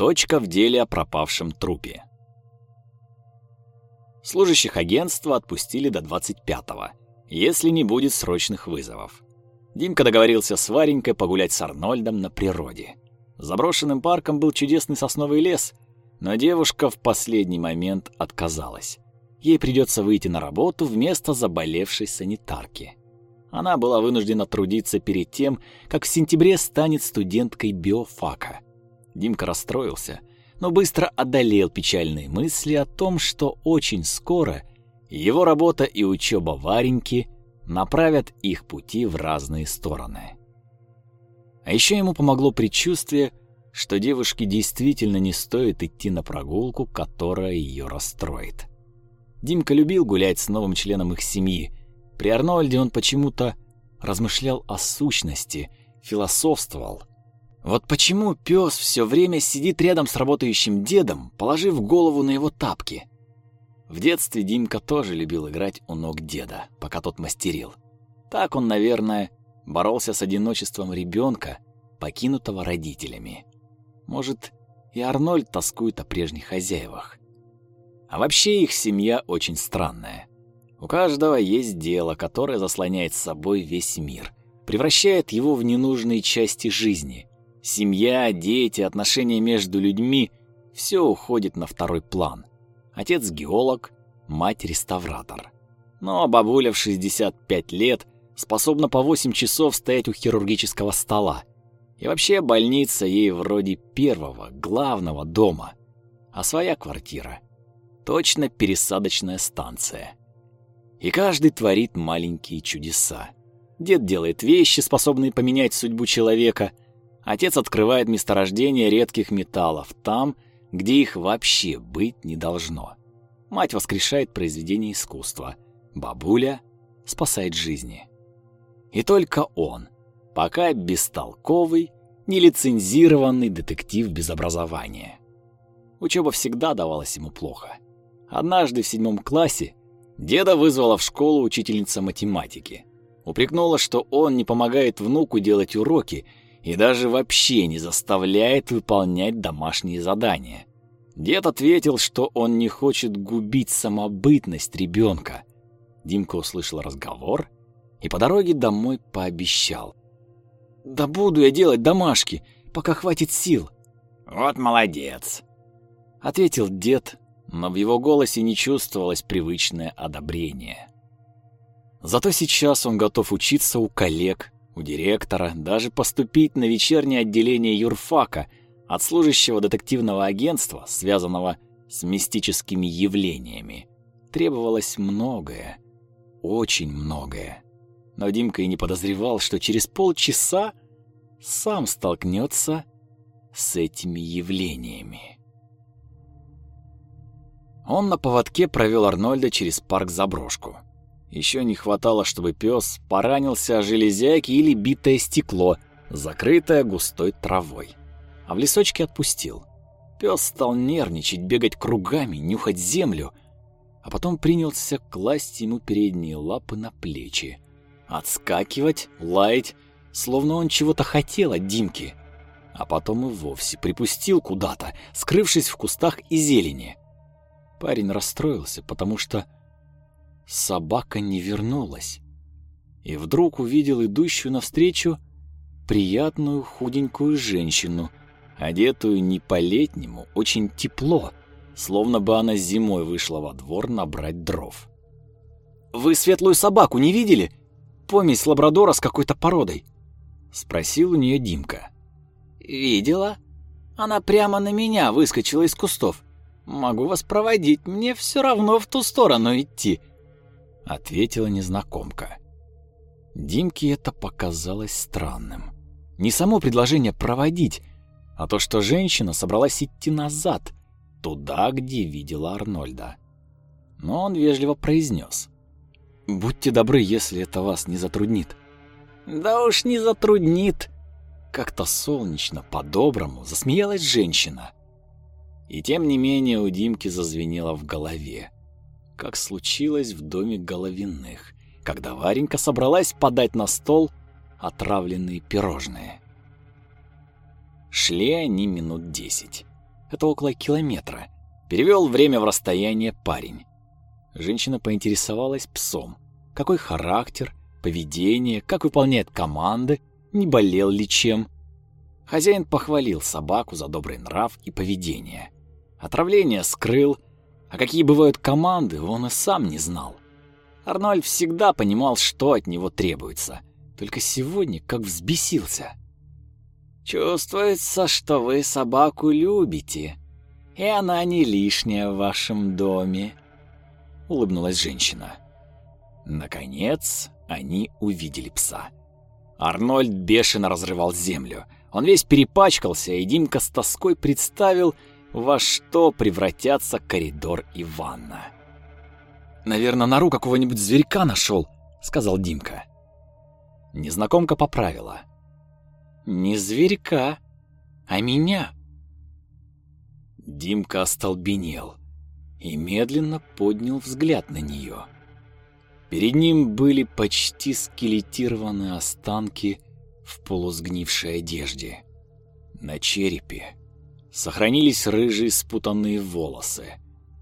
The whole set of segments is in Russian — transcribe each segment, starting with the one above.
Точка в деле о пропавшем трупе. Служащих агентства отпустили до 25-го, если не будет срочных вызовов. Димка договорился с Варенькой погулять с Арнольдом на природе. Заброшенным парком был чудесный сосновый лес, но девушка в последний момент отказалась. Ей придется выйти на работу вместо заболевшей санитарки. Она была вынуждена трудиться перед тем, как в сентябре станет студенткой биофака. Димка расстроился, но быстро одолел печальные мысли о том, что очень скоро его работа и учеба Вареньки направят их пути в разные стороны. А еще ему помогло предчувствие, что девушке действительно не стоит идти на прогулку, которая ее расстроит. Димка любил гулять с новым членом их семьи. При Арнольде он почему-то размышлял о сущности, философствовал. Вот почему пес все время сидит рядом с работающим дедом, положив голову на его тапки. В детстве Димка тоже любил играть у ног деда, пока тот мастерил. Так он, наверное, боролся с одиночеством ребенка, покинутого родителями. Может, и Арнольд тоскует о прежних хозяевах. А вообще их семья очень странная. У каждого есть дело, которое заслоняет собой весь мир, превращает его в ненужные части жизни. Семья, дети, отношения между людьми – все уходит на второй план. Отец – геолог, мать – реставратор. Но бабуля в 65 лет способна по 8 часов стоять у хирургического стола. И вообще больница ей вроде первого, главного дома. А своя квартира – точно пересадочная станция. И каждый творит маленькие чудеса. Дед делает вещи, способные поменять судьбу человека. Отец открывает месторождение редких металлов там, где их вообще быть не должно. Мать воскрешает произведения искусства. Бабуля спасает жизни. И только он, пока бестолковый, нелицензированный детектив без образования. Учеба всегда давалась ему плохо. Однажды в седьмом классе деда вызвала в школу учительница математики. Упрекнула, что он не помогает внуку делать уроки и даже вообще не заставляет выполнять домашние задания. Дед ответил, что он не хочет губить самобытность ребенка. Димка услышал разговор и по дороге домой пообещал. «Да буду я делать домашки, пока хватит сил». «Вот молодец», — ответил дед, но в его голосе не чувствовалось привычное одобрение. Зато сейчас он готов учиться у коллег, у директора, даже поступить на вечернее отделение юрфака от служащего детективного агентства, связанного с мистическими явлениями. Требовалось многое, очень многое но Димка и не подозревал, что через полчаса сам столкнется с этими явлениями. Он на поводке провел Арнольда через парк-заброшку. Еще не хватало, чтобы пес поранился о железяки или битое стекло, закрытое густой травой. А в лесочке отпустил. Пес стал нервничать, бегать кругами, нюхать землю, а потом принялся класть ему передние лапы на плечи отскакивать, лаять, словно он чего-то хотел от Димки. А потом и вовсе припустил куда-то, скрывшись в кустах и зелени. Парень расстроился, потому что собака не вернулась. И вдруг увидел идущую навстречу приятную худенькую женщину, одетую не по-летнему, очень тепло, словно бы она зимой вышла во двор набрать дров. «Вы светлую собаку не видели?» помесь лабрадора с какой-то породой?» — спросил у нее Димка. «Видела? Она прямо на меня выскочила из кустов. Могу вас проводить, мне все равно в ту сторону идти», — ответила незнакомка. Димке это показалось странным. Не само предложение проводить, а то, что женщина собралась идти назад, туда, где видела Арнольда. Но он вежливо произнес. Будьте добры, если это вас не затруднит. Да уж не затруднит. Как-то солнечно, по-доброму засмеялась женщина. И тем не менее у Димки зазвенело в голове. Как случилось в доме Головиных, когда Варенька собралась подать на стол отравленные пирожные. Шли они минут десять. это около километра, перевел время в расстояние парень. Женщина поинтересовалась псом. Какой характер, поведение, как выполняет команды, не болел ли чем. Хозяин похвалил собаку за добрый нрав и поведение. Отравление скрыл, а какие бывают команды, он и сам не знал. Арнольд всегда понимал, что от него требуется, только сегодня как взбесился. «Чувствуется, что вы собаку любите, и она не лишняя в вашем доме», — улыбнулась женщина. Наконец, они увидели пса. Арнольд бешено разрывал землю. Он весь перепачкался, и Димка с тоской представил, во что превратятся коридор и ванна. «Наверное, нору какого-нибудь зверька нашел», — сказал Димка. Незнакомка поправила. «Не зверька, а меня». Димка остолбенел и медленно поднял взгляд на нее. Перед ним были почти скелетированные останки в полусгнившей одежде. На черепе сохранились рыжие спутанные волосы.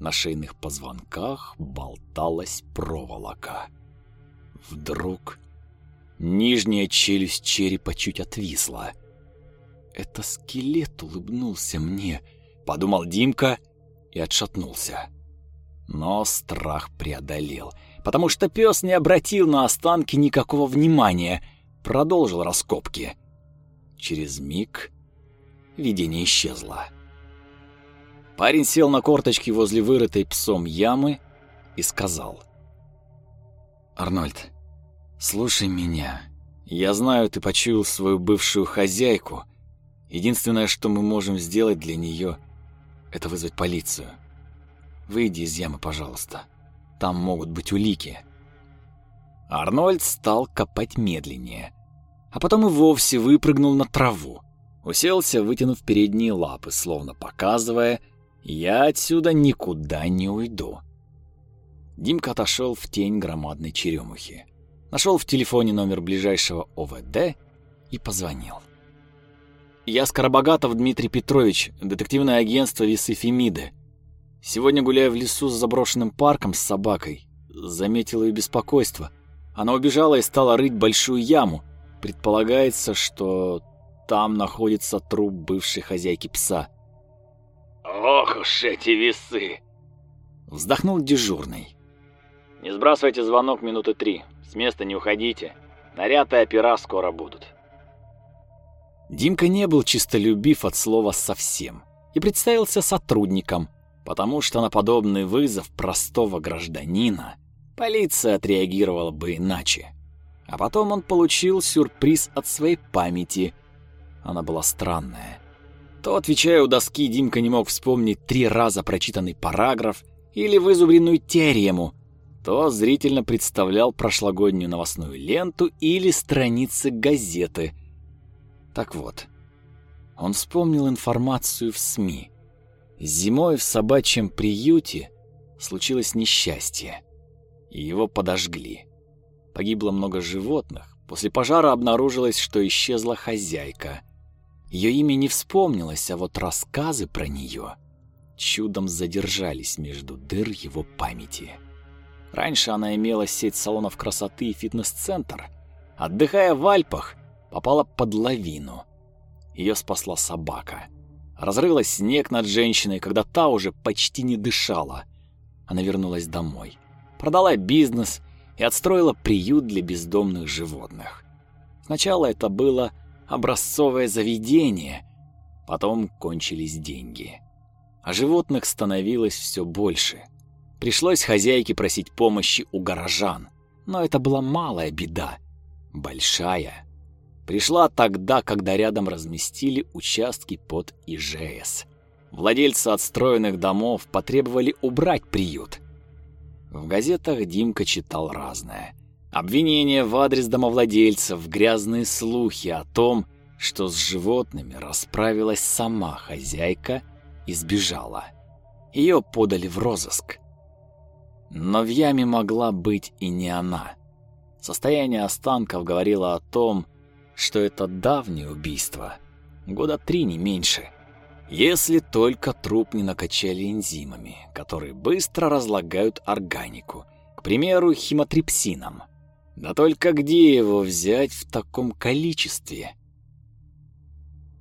На шейных позвонках болталась проволока. Вдруг нижняя челюсть черепа чуть отвисла. «Это скелет улыбнулся мне», — подумал Димка и отшатнулся. Но страх преодолел — потому что пес не обратил на останки никакого внимания, продолжил раскопки. Через миг видение исчезло. Парень сел на корточки возле вырытой псом ямы и сказал. «Арнольд, слушай меня. Я знаю, ты почуял свою бывшую хозяйку. Единственное, что мы можем сделать для нее, это вызвать полицию. Выйди из ямы, пожалуйста». Там могут быть улики. Арнольд стал копать медленнее, а потом и вовсе выпрыгнул на траву. Уселся, вытянув передние лапы, словно показывая, «Я отсюда никуда не уйду». Димка отошел в тень громадной черемухи. Нашел в телефоне номер ближайшего ОВД и позвонил. «Я Скоробогатов Дмитрий Петрович, детективное агентство Весы Фемиды. Сегодня, гуляя в лесу с заброшенным парком с собакой, заметила ее беспокойство. Она убежала и стала рыть большую яму. Предполагается, что там находится труп бывшей хозяйки пса. «Ох уж эти весы!» Вздохнул дежурный. «Не сбрасывайте звонок минуты три. С места не уходите. Наряд и опера скоро будут». Димка не был чистолюбив от слова совсем и представился сотрудником – потому что на подобный вызов простого гражданина полиция отреагировала бы иначе. А потом он получил сюрприз от своей памяти. Она была странная. То, отвечая у доски, Димка не мог вспомнить три раза прочитанный параграф или вызубренную теорему, то зрительно представлял прошлогоднюю новостную ленту или страницы газеты. Так вот, он вспомнил информацию в СМИ. Зимой в собачьем приюте случилось несчастье, и его подожгли. Погибло много животных. После пожара обнаружилось, что исчезла хозяйка. Ее имя не вспомнилось, а вот рассказы про нее чудом задержались между дыр его памяти. Раньше она имела сеть салонов красоты и фитнес-центр. Отдыхая в Альпах, попала под лавину. Ее спасла собака — разрыла снег над женщиной, когда та уже почти не дышала. Она вернулась домой, продала бизнес и отстроила приют для бездомных животных. Сначала это было образцовое заведение, потом кончились деньги. А животных становилось все больше. Пришлось хозяйке просить помощи у горожан, но это была малая беда. Большая пришла тогда, когда рядом разместили участки под ИЖС. Владельцы отстроенных домов потребовали убрать приют. В газетах Димка читал разное. Обвинения в адрес домовладельцев, грязные слухи о том, что с животными расправилась сама хозяйка и сбежала. Ее подали в розыск. Но в яме могла быть и не она. Состояние останков говорило о том, что это давнее убийство, года три не меньше. Если только труп не накачали энзимами, которые быстро разлагают органику, к примеру, химотрипсином. Да только где его взять в таком количестве?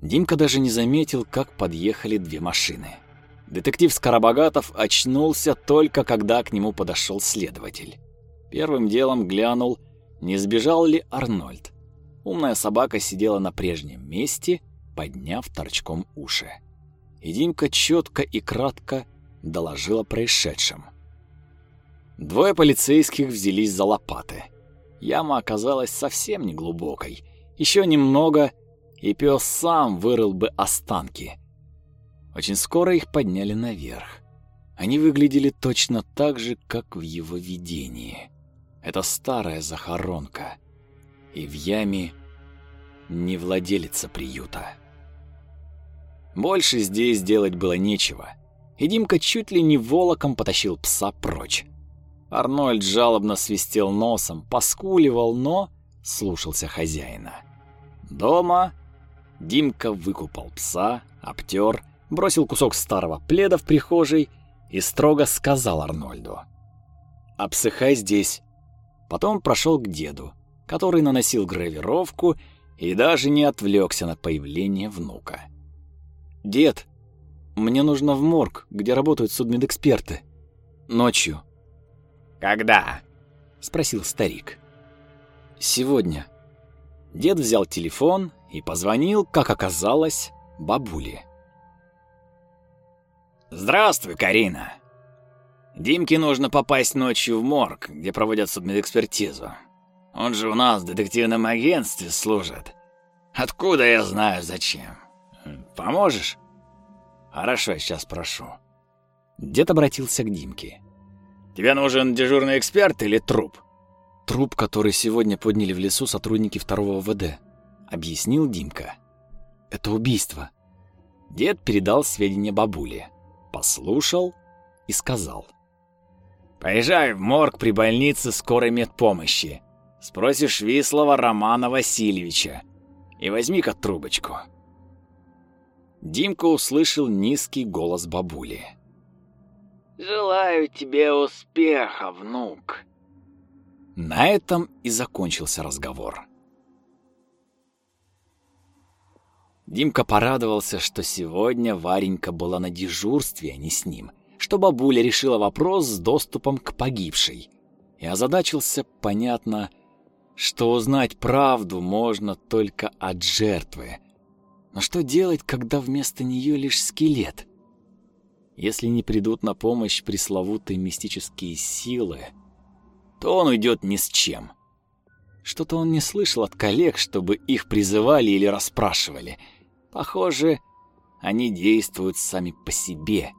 Димка даже не заметил, как подъехали две машины. Детектив Скоробогатов очнулся только когда к нему подошел следователь. Первым делом глянул, не сбежал ли Арнольд. Умная собака сидела на прежнем месте, подняв торчком уши. И Димка четко и кратко доложил о происшедшем. Двое полицейских взялись за лопаты. Яма оказалась совсем не глубокой. Еще немного, и пес сам вырыл бы останки. Очень скоро их подняли наверх. Они выглядели точно так же, как в его видении. Это старая захоронка. И в яме не владелица приюта. Больше здесь делать было нечего. И Димка чуть ли не волоком потащил пса прочь. Арнольд жалобно свистел носом, поскуливал, но слушался хозяина. Дома Димка выкупал пса, обтер, бросил кусок старого пледа в прихожей и строго сказал Арнольду. «Обсыхай здесь». Потом прошел к деду, который наносил гравировку и даже не отвлекся на появление внука. «Дед, мне нужно в морг, где работают судмедэксперты. Ночью». «Когда?» — спросил старик. «Сегодня». Дед взял телефон и позвонил, как оказалось, бабуле. «Здравствуй, Карина. Димке нужно попасть ночью в морг, где проводят судмедэкспертизу. Он же у нас в детективном агентстве служит. Откуда я знаю, зачем? Поможешь?» «Хорошо, сейчас прошу». Дед обратился к Димке. «Тебе нужен дежурный эксперт или труп?» «Труп, который сегодня подняли в лесу сотрудники второго ВД», — объяснил Димка. «Это убийство». Дед передал сведения бабуле послушал и сказал. «Поезжай в морг при больнице скорой медпомощи. Спросишь Вислова Романа Васильевича и возьми-ка трубочку». Димка услышал низкий голос бабули. «Желаю тебе успеха, внук». На этом и закончился разговор. Димка порадовался, что сегодня Варенька была на дежурстве, а не с ним, что бабуля решила вопрос с доступом к погибшей. И озадачился, понятно, что узнать правду можно только от жертвы. Но что делать, когда вместо нее лишь скелет? Если не придут на помощь пресловутые мистические силы, то он уйдет ни с чем. Что-то он не слышал от коллег, чтобы их призывали или расспрашивали — Похоже, они действуют сами по себе.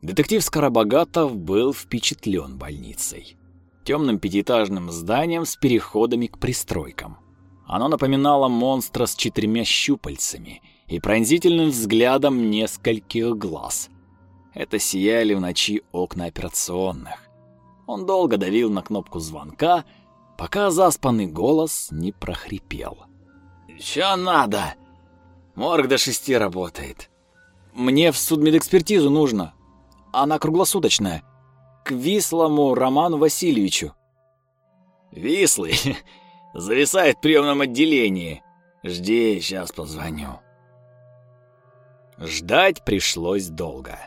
Детектив Скоробогатов был впечатлен больницей. Темным пятиэтажным зданием с переходами к пристройкам. Оно напоминало монстра с четырьмя щупальцами и пронзительным взглядом нескольких глаз. Это сияли в ночи окна операционных. Он долго давил на кнопку звонка, пока заспанный голос не прохрипел. Чё надо? Морг до шести работает. Мне в судмедэкспертизу нужно. Она круглосуточная. К Вислому Роману Васильевичу. Вислый зависает в приемном отделении. Жди, сейчас позвоню. Ждать пришлось долго.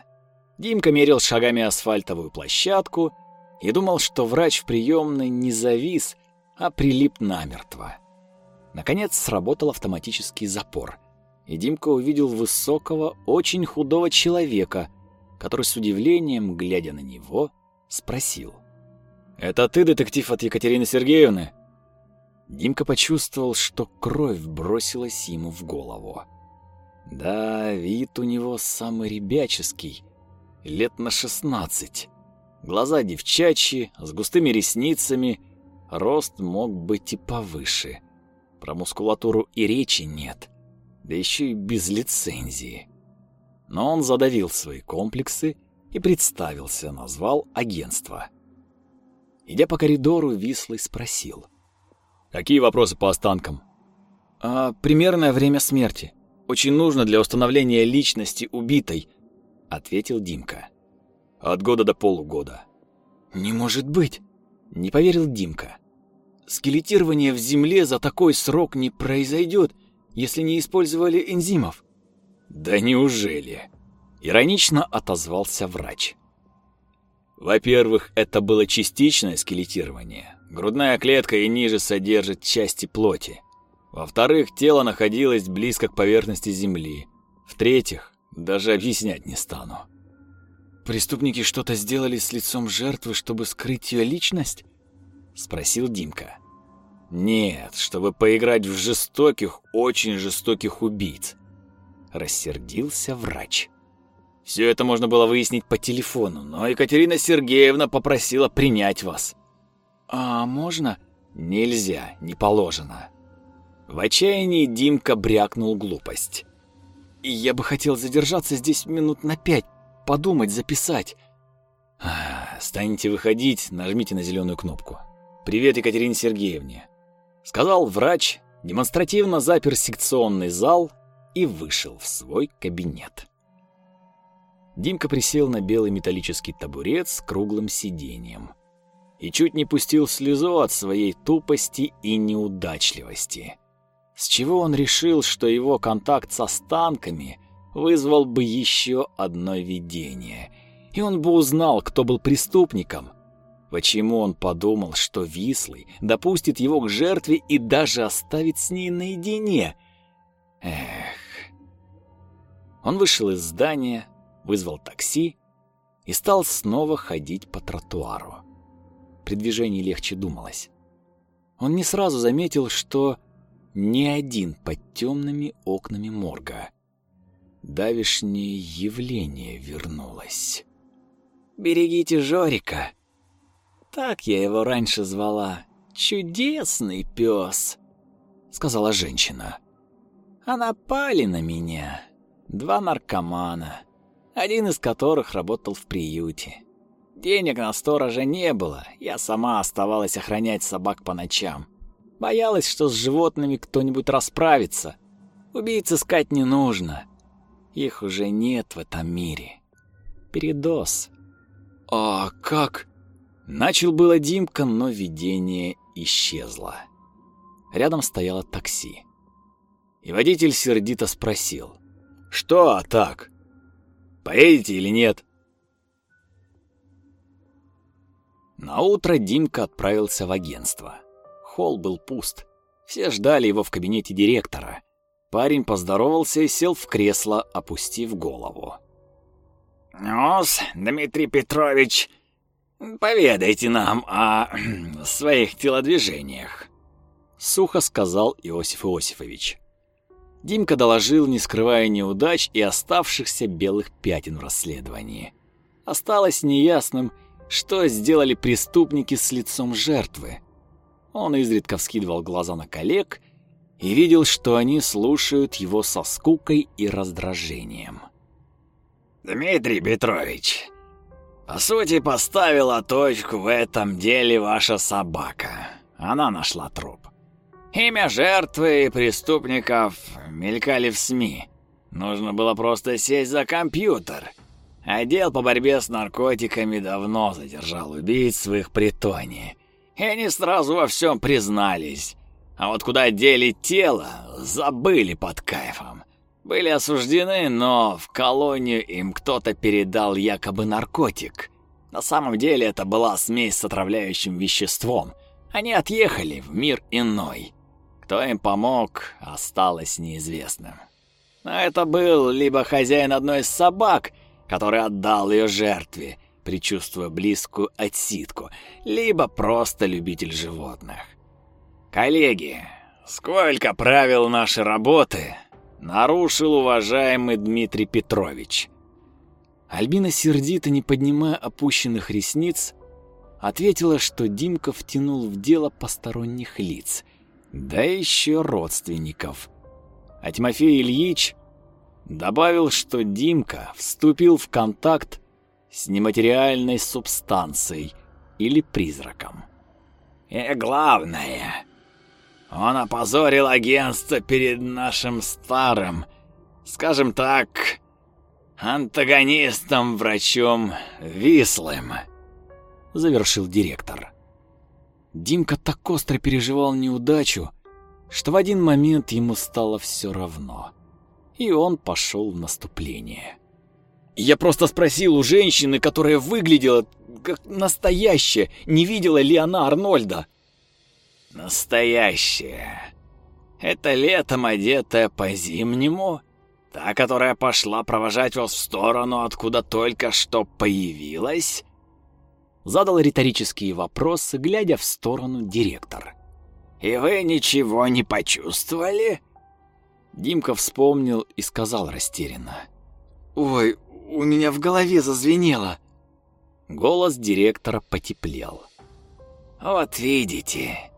Димка мерил шагами асфальтовую площадку и думал, что врач в приемной не завис, а прилип намертво. Наконец сработал автоматический запор, и Димка увидел высокого, очень худого человека, который с удивлением, глядя на него, спросил. «Это ты, детектив от Екатерины Сергеевны?» Димка почувствовал, что кровь бросилась ему в голову. Да, вид у него самый ребяческий, лет на шестнадцать. Глаза девчачьи, с густыми ресницами, рост мог быть и повыше. Про мускулатуру и речи нет, да еще и без лицензии. Но он задавил свои комплексы и представился, назвал агентство. Идя по коридору, Вислый спросил. «Какие вопросы по останкам?» а, «Примерное время смерти. Очень нужно для установления личности убитой, ответил Димка. От года до полугода. Не может быть, не поверил Димка. Скелетирование в земле за такой срок не произойдет, если не использовали энзимов. Да неужели? Иронично отозвался врач. Во-первых, это было частичное скелетирование. Грудная клетка и ниже содержит части плоти. Во-вторых, тело находилось близко к поверхности земли. В-третьих, даже объяснять не стану. Преступники что-то сделали с лицом жертвы, чтобы скрыть ее личность? спросил Димка. Нет, чтобы поиграть в жестоких, очень жестоких убийц. Рассердился врач. Все это можно было выяснить по телефону, но Екатерина Сергеевна попросила принять вас. А можно? Нельзя, не положено. В отчаянии Димка брякнул глупость. Я бы хотел задержаться здесь минут на пять, подумать, записать. Станете выходить, нажмите на зеленую кнопку. Привет Екатерине Сергеевне, сказал врач, демонстративно запер секционный зал и вышел в свой кабинет. Димка присел на белый металлический табурет с круглым сиденьем и чуть не пустил слезу от своей тупости и неудачливости. С чего он решил, что его контакт с останками вызвал бы еще одно видение, и он бы узнал, кто был преступником? Почему он подумал, что Вислый допустит его к жертве и даже оставит с ней наедине? Эх. Он вышел из здания, вызвал такси и стал снова ходить по тротуару. При движении легче думалось. Он не сразу заметил, что ни один под темными окнами морга. Давишнее явление вернулось. «Берегите Жорика!» Так я его раньше звала. Чудесный пес, сказала женщина. А напали на меня два наркомана один из которых работал в приюте. Денег на сторожа не было, я сама оставалась охранять собак по ночам. Боялась, что с животными кто-нибудь расправится. Убийц искать не нужно. Их уже нет в этом мире. Передоз. А как? Начал было Димка, но видение исчезло. Рядом стояло такси. И водитель сердито спросил. «Что так?» Поедете или нет?» На утро Димка отправился в агентство. Холл был пуст. Все ждали его в кабинете директора. Парень поздоровался и сел в кресло, опустив голову. ну Дмитрий Петрович, поведайте нам о своих телодвижениях», — сухо сказал Иосиф Иосифович. Димка доложил, не скрывая неудач и оставшихся белых пятен в расследовании. Осталось неясным, что сделали преступники с лицом жертвы. Он изредка вскидывал глаза на коллег и видел, что они слушают его со скукой и раздражением. «Дмитрий Петрович, по сути, поставила точку в этом деле ваша собака. Она нашла труп. Имя жертвы и преступников мелькали в СМИ. Нужно было просто сесть за компьютер. Отдел по борьбе с наркотиками давно задержал убийц в их притоне. И они сразу во всем признались. А вот куда дели тело, забыли под кайфом. Были осуждены, но в колонию им кто-то передал якобы наркотик. На самом деле это была смесь с отравляющим веществом. Они отъехали в мир иной. Кто им помог, осталось неизвестным. Но это был либо хозяин одной из собак, который отдал ее жертве, предчувствуя близкую отсидку, либо просто любитель животных. Коллеги, сколько правил нашей работы нарушил уважаемый Дмитрий Петрович. Альбина сердито, не поднимая опущенных ресниц, ответила, что Димка втянул в дело посторонних лиц — да еще родственников. А Тимофей Ильич добавил, что Димка вступил в контакт с нематериальной субстанцией или призраком. И главное, он опозорил агентство перед нашим старым, скажем так, антагонистом-врачом Вислым, завершил директор. Димка так остро переживал неудачу, что в один момент ему стало все равно, и он пошел в наступление. Я просто спросил у женщины, которая выглядела как настоящая, не видела ли она Арнольда. Настоящая. Это летом одетая по-зимнему, та, которая пошла провожать вас в сторону, откуда только что появилась? Задал риторические вопросы, глядя в сторону директор. И вы ничего не почувствовали? Димка вспомнил и сказал растерянно. «Ой, у меня в голове зазвенело». Голос директора потеплел. «Вот видите,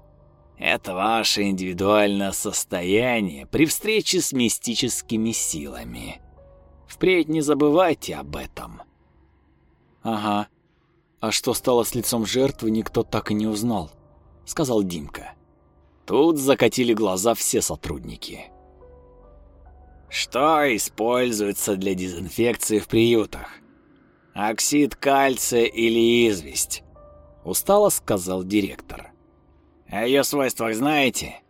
это ваше индивидуальное состояние при встрече с мистическими силами. Впредь не забывайте об этом». «Ага. А что стало с лицом жертвы, никто так и не узнал», — сказал Димка. Тут закатили глаза все сотрудники. Что используется для дезинфекции в приютах? Оксид кальция или известь? Устало сказал директор. О ее свойствах знаете?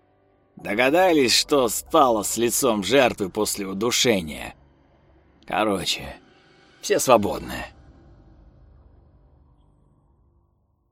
Догадались, что стало с лицом жертвы после удушения? Короче, все свободны.